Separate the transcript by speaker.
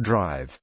Speaker 1: drive.